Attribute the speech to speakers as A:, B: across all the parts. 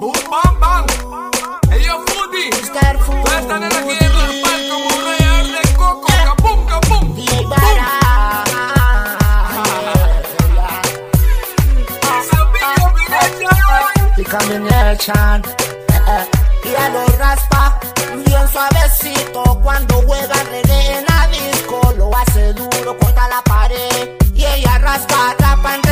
A: Boom, bam, bam. Ellos Foodie.
B: Mr. Food.
A: Todas están en aquí en el parque como un rayar de coco. Capum, capum. Pica, pica,
B: Y combination. Y a lo raspa bien suavecito cuando juega reggae en la disco. Lo hace duro contra la pared. Y ella raspa, rapa en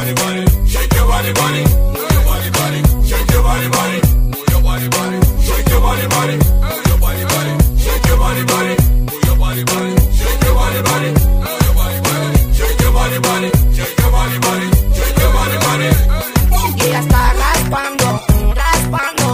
A: Shake your body, body. Move your body, body. Shake your body, body. Move your body, body. Shake your body, body. Move your body, body. Shake your body, body. Move your body, body. Shake your body, body. Shake your body, body. Shake your body, body.
B: Raspando, mm, raspando.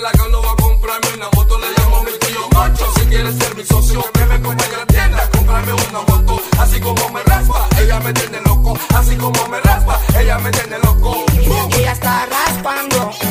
A: La gano va a comprarme una moto Le llamo mi tío Moncho Si quieres ser mi socio, que me acompañe a la tienda Cómprame una moto, así como me raspa Ella me tiene loco, así como me raspa Ella me tiene loco.
B: Ella está raspando.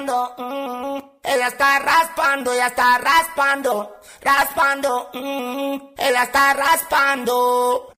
B: Mm, ella está raspando, ella está raspando, raspando, mm, ella está raspando.